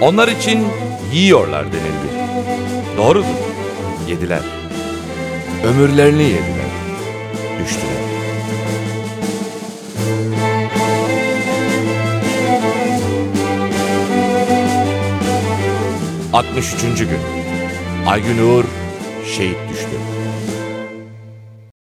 Onlar için yiyorlar denildi. Doğrudur. Yediler. Ömürlerini yediler. Düştüler. Altmış üçüncü gün. Aygün Uğur şehit düştü.